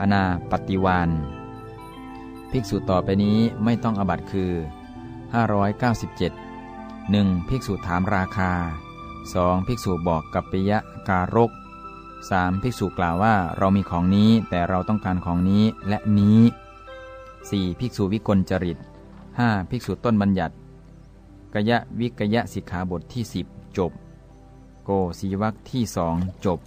อนาปฏิวานภิกษุต่อไปนี้ไม่ต้องอบัตคือ 597 1. ภิกษุถามราคา 2. ภิกษุบอกกับปิยะการก 3. ภิกษุกล่าวว่าเรามีของนี้แต่เราต้องการของนี้และนี้ 4. ภิกษุวิกลจริต 5. ภิกษุต้นบัญญัติ กยะวิกยะสิกขาบทที่ 10 จบ โกศีวักที่สองจบ